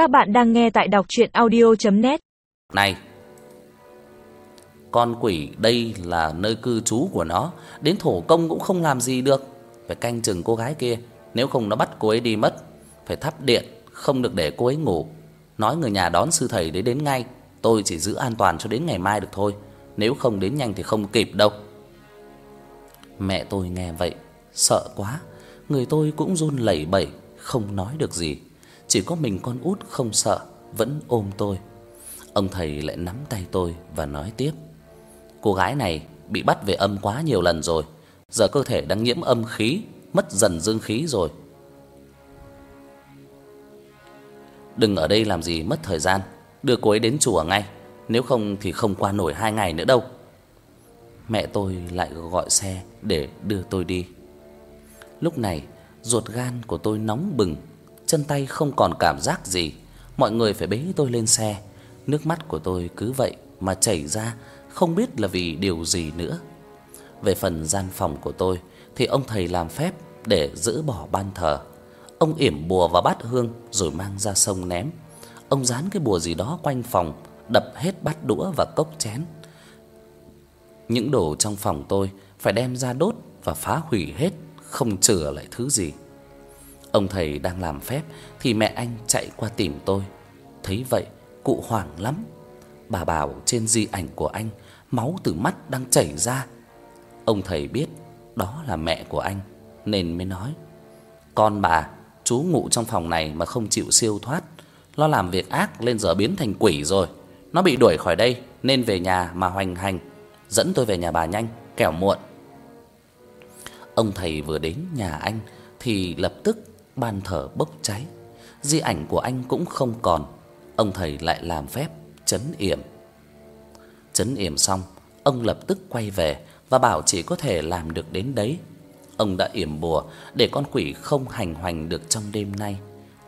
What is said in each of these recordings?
Các bạn đang nghe tại đọc audio net Này, con quỷ đây là nơi cư trú của nó, đến thổ công cũng không làm gì được. Phải canh chừng cô gái kia, nếu không nó bắt cô ấy đi mất. Phải thắp điện, không được để cô ấy ngủ. Nói người nhà đón sư thầy đấy đến ngay, tôi chỉ giữ an toàn cho đến ngày mai được thôi, nếu không đến nhanh thì không kịp đâu. Mẹ tôi nghe vậy, sợ quá, người tôi cũng run lẩy bẩy, không nói được gì. Chỉ có mình con út không sợ, vẫn ôm tôi. Ông thầy lại nắm tay tôi và nói tiếp: "Cô gái này bị bắt về âm quá nhiều lần rồi, giờ cơ thể đang nhiễm âm khí, mất dần dương khí rồi. Đừng ở đây làm gì mất thời gian, đưa cô ấy đến chùa ngay, nếu không thì không qua nổi hai ngày nữa đâu." Mẹ tôi lại gọi xe để đưa tôi đi. Lúc này, ruột gan của tôi nóng bừng, chân tay không còn cảm giác gì. Mọi người phải bế tôi lên xe. Nước mắt của tôi cứ vậy mà chảy ra, không biết là vì điều gì nữa. Về phần gian phòng của tôi thì ông thầy làm phép để giữ bỏ ban thờ. Ông yểm bùa vào bát hương rồi mang ra sông ném. Ông dán cái bùa gì đó quanh phòng, đập hết bát đũa và cốc chén. Những đồ trong phòng tôi phải đem ra đốt và phá hủy hết, không chừa lại thứ gì. Ông thầy đang làm phép thì mẹ anh chạy qua tìm tôi. Thấy vậy, cụ hoảng lắm. Bà bảo trên di ảnh của anh, máu từ mắt đang chảy ra. Ông thầy biết đó là mẹ của anh nên mới nói: "Con bà, chú ngủ trong phòng này mà không chịu siêu thoát, nó làm việc ác lên giờ biến thành quỷ rồi. Nó bị đuổi khỏi đây nên về nhà mà hoành hành, dẫn tôi về nhà bà nhanh, kẻo muộn." Ông thầy vừa đến nhà anh thì lập tức ban thờ bốc cháy. Di ảnh của anh cũng không còn. Ông thầy lại làm phép trấn yểm. Trấn yểm xong, ông lập tức quay về và bảo chỉ có thể làm được đến đấy. Ông đã yểm bùa để con quỷ không hành hoành được trong đêm nay,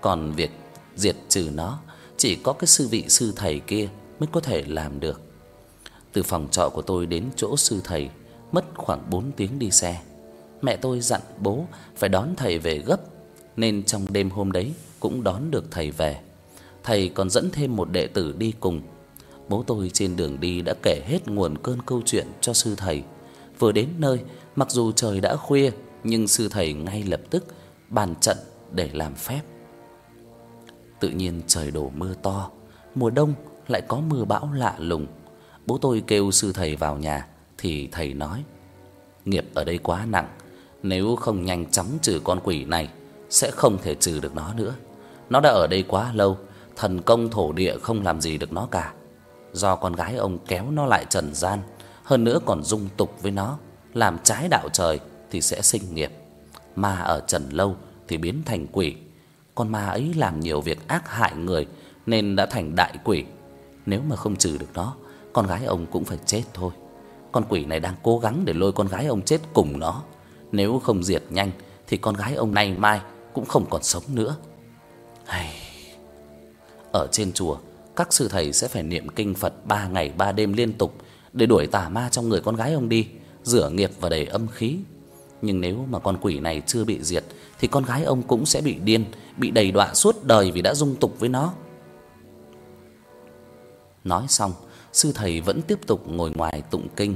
còn việc diệt trừ nó chỉ có cái sư vị sư thầy kia mới có thể làm được. Từ phòng trọ của tôi đến chỗ sư thầy mất khoảng 4 tiếng đi xe. Mẹ tôi dặn bố phải đón thầy về gấp nên trong đêm hôm đấy cũng đón được thầy về. Thầy còn dẫn thêm một đệ tử đi cùng. Bố tôi trên đường đi đã kể hết nguồn cơn câu chuyện cho sư thầy. Vừa đến nơi, mặc dù trời đã khuya, nhưng sư thầy ngay lập tức bàn trận để làm phép. Tự nhiên trời đổ mưa to, mùa đông lại có mưa bão lạ lùng. Bố tôi kêu sư thầy vào nhà thì thầy nói: "Nghiệp ở đây quá nặng, nếu không nhanh chóng trừ con quỷ này sẽ không thể trừ được nó nữa. Nó đã ở đây quá lâu, thần công thổ địa không làm gì được nó cả. Do con gái ông kéo nó lại trần gian, hơn nữa còn dung tục với nó, làm trái đạo trời thì sẽ sinh nghiệp. Ma ở trần lâu thì biến thành quỷ. Con ma ấy làm nhiều việc ác hại người nên đã thành đại quỷ. Nếu mà không trừ được nó, con gái ông cũng phải chết thôi. Con quỷ này đang cố gắng để lôi con gái ông chết cùng nó. Nếu không diệt nhanh thì con gái ông nay mai cũng không còn sống nữa. Hay. Ở trên chùa, các sư thầy sẽ phải niệm kinh Phật 3 ngày 3 đêm liên tục để đuổi tà ma trong người con gái ông đi, rửa nghiệp và đầy âm khí. Nhưng nếu mà con quỷ này chưa bị diệt thì con gái ông cũng sẽ bị điên, bị đầy đọa suốt đời vì đã dung tục với nó. Nói xong, sư thầy vẫn tiếp tục ngồi ngoài tụng kinh.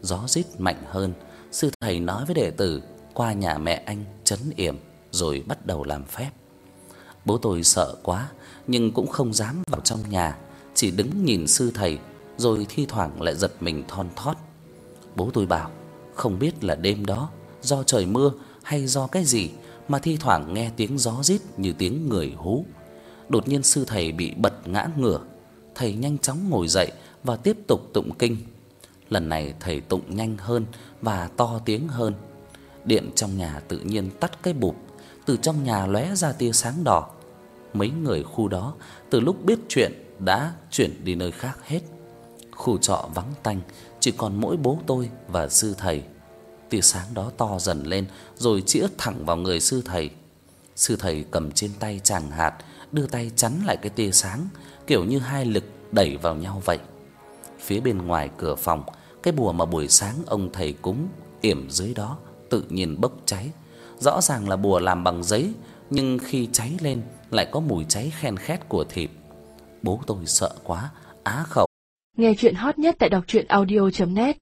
Gió rít mạnh hơn, sư thầy nói với đệ tử qua nhà mẹ anh trấn yểm rồi bắt đầu làm phép. Bố tôi sợ quá nhưng cũng không dám vào trong nhà, chỉ đứng nhìn sư thầy rồi thi thoảng lại giật mình thon thót. Bố tôi bảo, không biết là đêm đó do trời mưa hay do cái gì mà thi thoảng nghe tiếng gió rít như tiếng người hú. Đột nhiên sư thầy bị bật ngã ngửa, thầy nhanh chóng ngồi dậy và tiếp tục tụng kinh. Lần này thầy tụng nhanh hơn và to tiếng hơn. Điện trong nhà tự nhiên tắt cái bụp từ trong nhà lóe ra tia sáng đỏ. Mấy người khu đó từ lúc biết chuyện đã chuyển đi nơi khác hết. Khu trọ vắng tanh, chỉ còn mỗi bố tôi và sư thầy. Tia sáng đó to dần lên rồi chĩa thẳng vào người sư thầy. Sư thầy cầm trên tay chàng hạt, đưa tay chắn lại cái tia sáng, kiểu như hai lực đẩy vào nhau vậy. Phía bên ngoài cửa phòng, cái bùa mà buổi sáng ông thầy cúng yểm dưới đó tự nhiên bốc cháy rõ ràng là bùa làm bằng giấy nhưng khi cháy lên lại có mùi cháy khen khét của thịt. Bố tôi sợ quá, á khẩu. Nghe chuyện hot nhất tại đọc truyện audio net